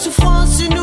sauvera l'amour